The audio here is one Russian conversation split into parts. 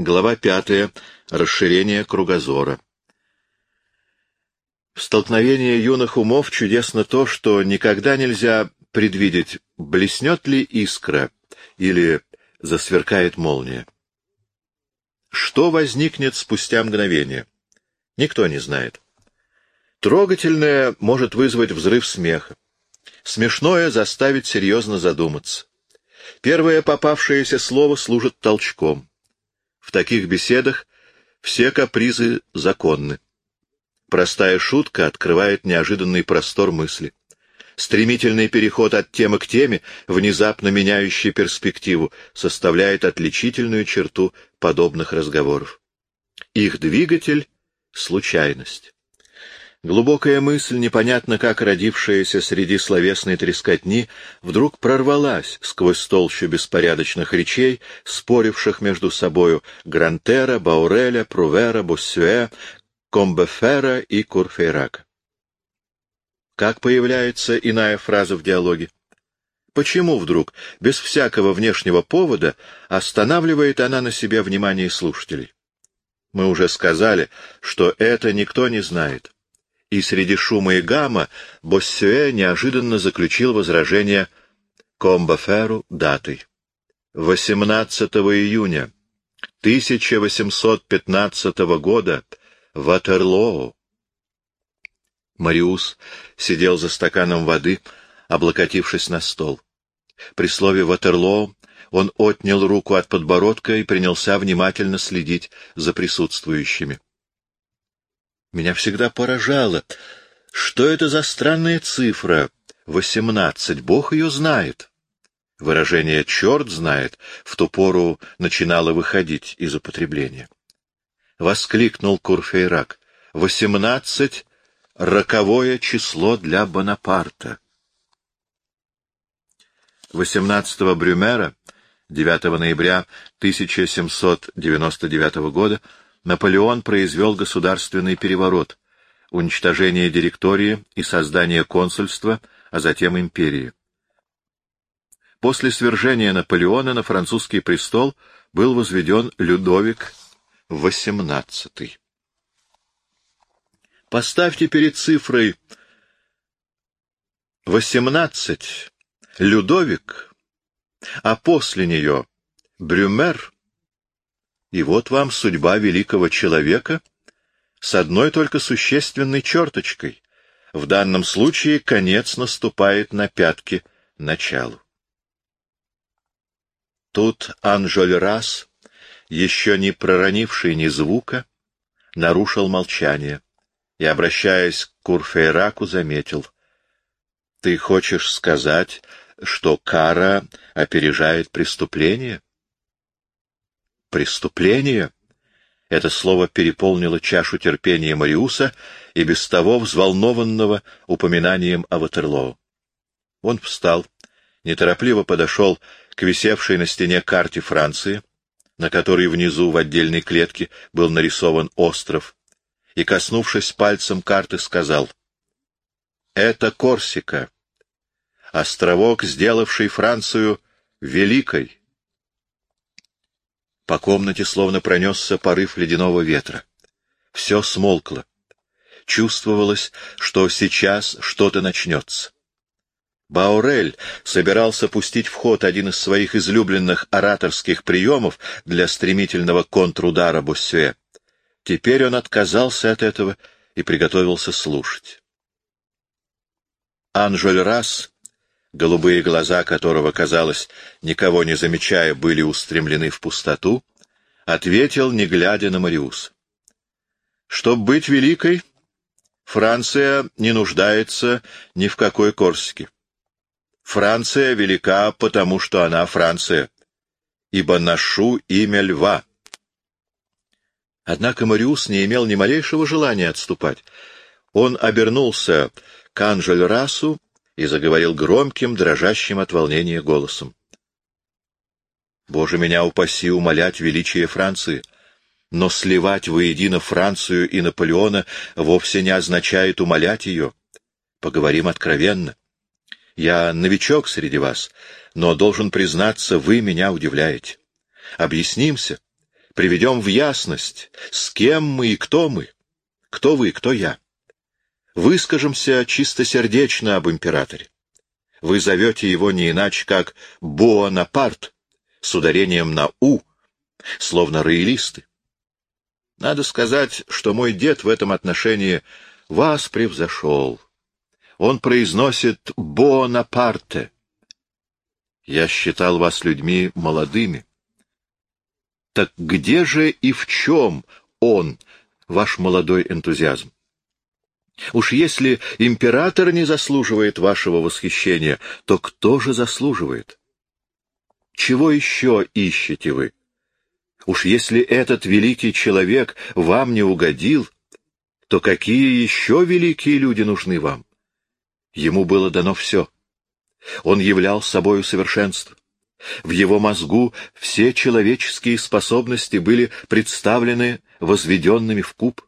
Глава пятая. Расширение кругозора. В столкновении юных умов чудесно то, что никогда нельзя предвидеть, блеснет ли искра или засверкает молния. Что возникнет спустя мгновение? Никто не знает. Трогательное может вызвать взрыв смеха. Смешное заставить серьезно задуматься. Первое попавшееся слово служит толчком. В таких беседах все капризы законны. Простая шутка открывает неожиданный простор мысли. Стремительный переход от темы к теме, внезапно меняющий перспективу, составляет отличительную черту подобных разговоров. Их двигатель — случайность. Глубокая мысль, непонятно как родившаяся среди словесной трескотни, вдруг прорвалась сквозь толщу беспорядочных речей, споривших между собою Грантера, Бауреля, Прувера, Буссюэ, Комбефера и Курфейрака. Как появляется иная фраза в диалоге? Почему вдруг, без всякого внешнего повода, останавливает она на себе внимание слушателей? Мы уже сказали, что это никто не знает и среди шума и гамма Боссюэ неожиданно заключил возражение Комбаферу датой. 18 июня 1815 года Ватерлоу. Мариус сидел за стаканом воды, облокотившись на стол. При слове «Ватерлоу» он отнял руку от подбородка и принялся внимательно следить за присутствующими. Меня всегда поражало, что это за странная цифра — восемнадцать, Бог ее знает. Выражение «черт знает» в ту пору начинало выходить из употребления. Воскликнул Курфейрак. «Восемнадцать — роковое число для Бонапарта». 18 Брюмера, 9 ноября 1799 года, Наполеон произвел государственный переворот, уничтожение директории и создание консульства, а затем империи. После свержения Наполеона на французский престол был возведен Людовик XVIII. Поставьте перед цифрой 18 Людовик, а после нее Брюмер и вот вам судьба великого человека с одной только существенной черточкой. В данном случае конец наступает на пятки началу. Тут Анжоль Рас, еще не проронивший ни звука, нарушил молчание и, обращаясь к Курфейраку, заметил. — Ты хочешь сказать, что кара опережает преступление? — преступление. Это слово переполнило чашу терпения Мариуса и без того взволнованного упоминанием о Ватерлоу. Он встал, неторопливо подошел к висевшей на стене карте Франции, на которой внизу в отдельной клетке был нарисован остров, и, коснувшись пальцем карты, сказал «Это Корсика, островок, сделавший Францию великой, по комнате словно пронесся порыв ледяного ветра. Все смолкло. Чувствовалось, что сейчас что-то начнется. Баурель собирался пустить в ход один из своих излюбленных ораторских приемов для стремительного контрудара Боссюэ. Теперь он отказался от этого и приготовился слушать. Анжель Расс голубые глаза которого, казалось, никого не замечая, были устремлены в пустоту, ответил, не глядя на Мариус. «Чтоб быть великой, Франция не нуждается ни в какой Корсике. Франция велика, потому что она Франция, ибо ношу имя льва». Однако Мариус не имел ни малейшего желания отступать. Он обернулся к Анжель Расу и заговорил громким, дрожащим от волнения голосом. «Боже, меня упаси умолять величие Франции!» Но сливать воедино Францию и Наполеона вовсе не означает умолять ее. Поговорим откровенно. Я новичок среди вас, но должен признаться, вы меня удивляете. Объяснимся. приведем в ясность, с кем мы и кто мы, кто вы, кто я. Выскажемся чистосердечно об императоре. Вы зовете его не иначе, как Буонапарт, с ударением на «у», словно роялисты. Надо сказать, что мой дед в этом отношении вас превзошел. Он произносит «Буонапарте». Я считал вас людьми молодыми. Так где же и в чем он, ваш молодой энтузиазм? Уж если император не заслуживает вашего восхищения, то кто же заслуживает? Чего еще ищете вы? Уж если этот великий человек вам не угодил, то какие еще великие люди нужны вам? Ему было дано все. Он являл собою совершенство. В его мозгу все человеческие способности были представлены возведенными в куб.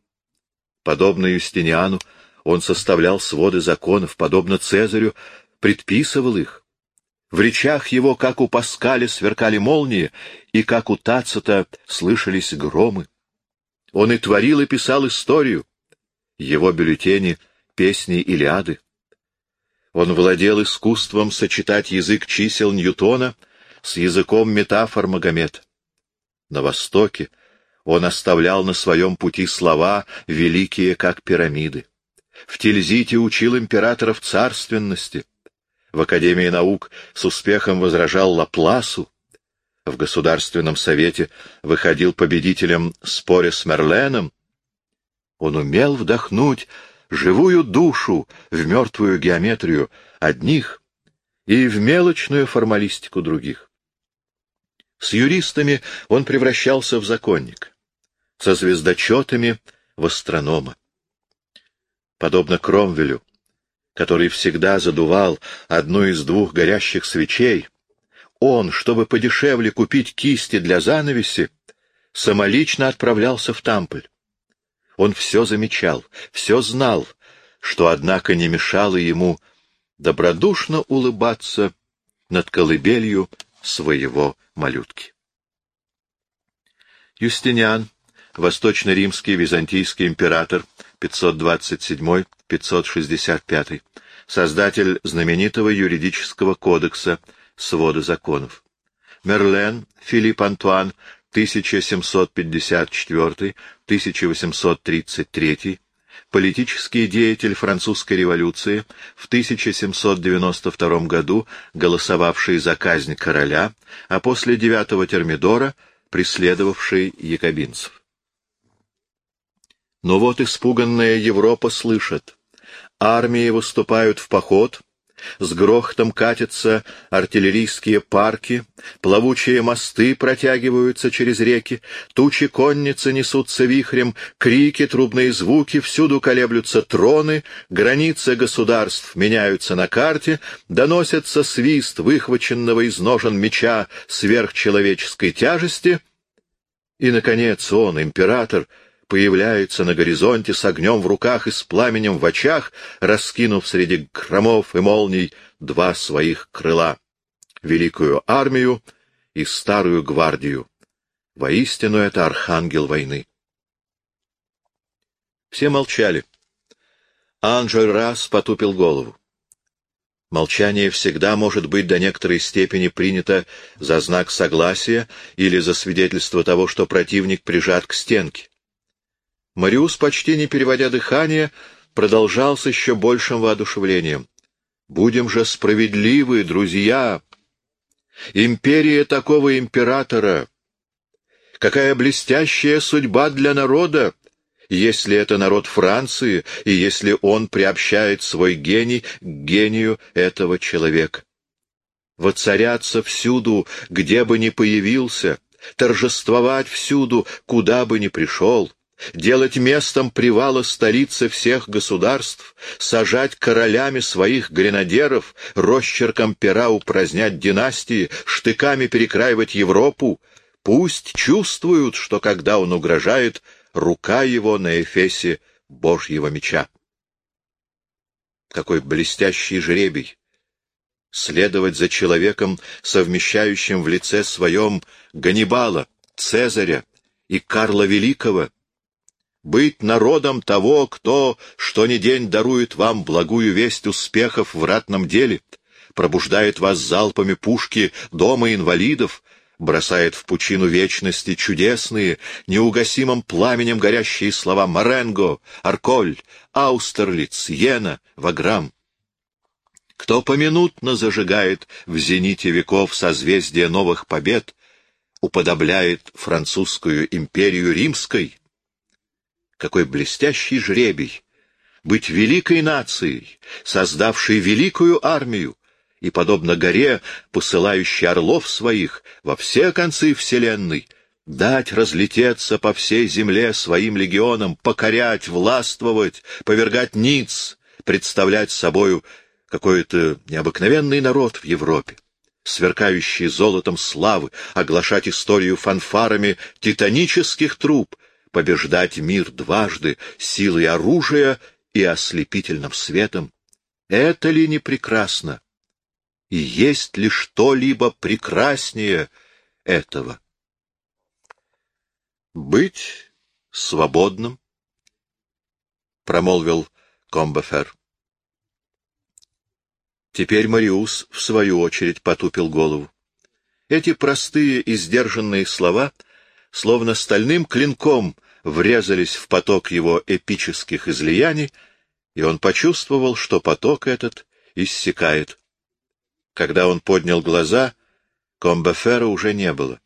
Подобно Юстиниану, он составлял своды законов, подобно Цезарю, предписывал их. В речах его, как у Паскаля, сверкали молнии, и как у Тацита слышались громы. Он и творил, и писал историю. Его бюллетени — песни Илиады. Он владел искусством сочетать язык чисел Ньютона с языком метафор Магомед. На Востоке он оставлял на своем пути слова, великие как пирамиды. В Тильзите учил императоров царственности. В Академии наук с успехом возражал Лапласу. В Государственном совете выходил победителем споре с Мерленом. Он умел вдохнуть живую душу в мертвую геометрию одних и в мелочную формалистику других. С юристами он превращался в законник, со звездочетами — в астронома подобно Кромвелю, который всегда задувал одну из двух горящих свечей, он, чтобы подешевле купить кисти для занавеси, самолично отправлялся в Тампль. Он все замечал, все знал, что, однако, не мешало ему добродушно улыбаться над колыбелью своего малютки. Юстиниан, восточно-римский византийский император, 527-565, создатель знаменитого юридического кодекса свода законов. Мерлен Филипп Антуан 1754-1833, политический деятель французской революции, в 1792 году голосовавший за казнь короля, а после девятого термидора преследовавший якобинцев. Но вот испуганная Европа слышит. Армии выступают в поход, с грохотом катятся артиллерийские парки, плавучие мосты протягиваются через реки, тучи конницы несутся вихрем, крики, трубные звуки, всюду колеблются троны, границы государств меняются на карте, доносится свист выхваченного из ножен меча сверхчеловеческой тяжести, и, наконец, он, император, — появляется на горизонте с огнем в руках и с пламенем в очах, раскинув среди громов и молний два своих крыла — великую армию и старую гвардию. Воистину это архангел войны. Все молчали. Анжель раз потупил голову. Молчание всегда может быть до некоторой степени принято за знак согласия или за свидетельство того, что противник прижат к стенке. Мариус, почти не переводя дыхание, продолжал с еще большим воодушевлением. «Будем же справедливы, друзья! Империя такого императора! Какая блестящая судьба для народа, если это народ Франции, и если он приобщает свой гений к гению этого человека! Воцаряться всюду, где бы ни появился, торжествовать всюду, куда бы ни пришел!» Делать местом привала столицы всех государств, сажать королями своих гренадеров, росчерком пера упразднять династии, штыками перекраивать Европу, пусть чувствуют, что когда он угрожает, рука его на эфесе Божьего меча. Какой блестящий жребий! Следовать за человеком, совмещающим в лице своем Ганнибала, Цезаря, и Карла Великого, быть народом того, кто что ни день дарует вам благую весть успехов в ратном деле, пробуждает вас залпами пушки дома инвалидов, бросает в пучину вечности чудесные, неугасимым пламенем горящие слова Маренго, Арколь, Аустерлиц, Йена, Ваграм. Кто поминутно зажигает в зените веков созвездие новых побед, уподобляет французскую империю римской. Какой блестящий жребий! Быть великой нацией, создавшей великую армию, и, подобно горе, посылающей орлов своих во все концы вселенной, дать разлететься по всей земле своим легионам, покорять, властвовать, повергать ниц, представлять собою какой-то необыкновенный народ в Европе, сверкающий золотом славы, оглашать историю фанфарами титанических труб, побеждать мир дважды силой оружия и ослепительным светом. Это ли не прекрасно? И есть ли что-либо прекраснее этого? Быть свободным, промолвил Комбефер. Теперь Мариус, в свою очередь, потупил голову. Эти простые и сдержанные слова, словно стальным клинком, врезались в поток его эпических излияний, и он почувствовал, что поток этот иссякает. Когда он поднял глаза, Комбефера уже не было.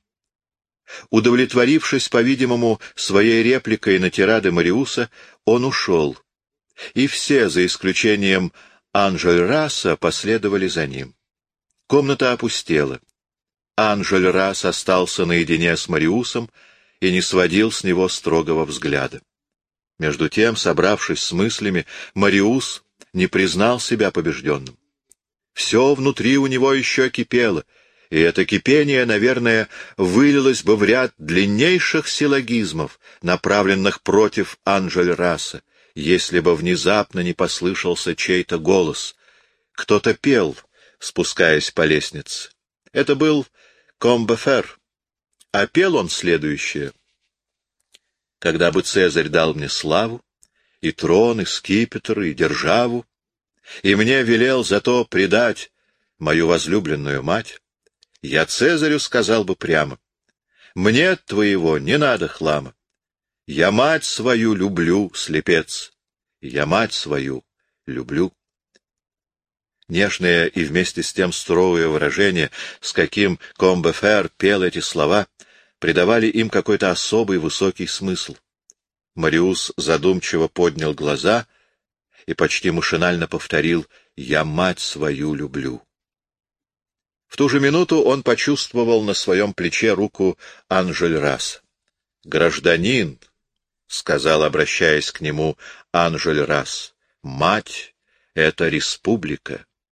Удовлетворившись, по-видимому, своей репликой на тирады Мариуса, он ушел, и все, за исключением Анжель Раса, последовали за ним. Комната опустела. Анжель Рас остался наедине с Мариусом и не сводил с него строгого взгляда. Между тем, собравшись с мыслями, Мариус не признал себя побежденным. Все внутри у него еще кипело, и это кипение, наверное, вылилось бы в ряд длиннейших силлогизмов, направленных против Анжель Раса, если бы внезапно не послышался чей-то голос. Кто-то пел, спускаясь по лестнице. Это был Комбефер, а пел он следующее. «Когда бы Цезарь дал мне славу, и трон, и скипетр, и державу, и мне велел зато предать мою возлюбленную мать, я Цезарю сказал бы прямо, мне твоего не надо хлама. Я мать свою люблю, слепец, я мать свою люблю. Нежное и вместе с тем суровое выражение, с каким Комбефер пел эти слова, придавали им какой-то особый высокий смысл. Мариус задумчиво поднял глаза и почти машинально повторил «Я мать свою люблю». В ту же минуту он почувствовал на своем плече руку Анжель Рас. «Гражданин», — сказал, обращаясь к нему Анжель Рас, — «мать — это республика».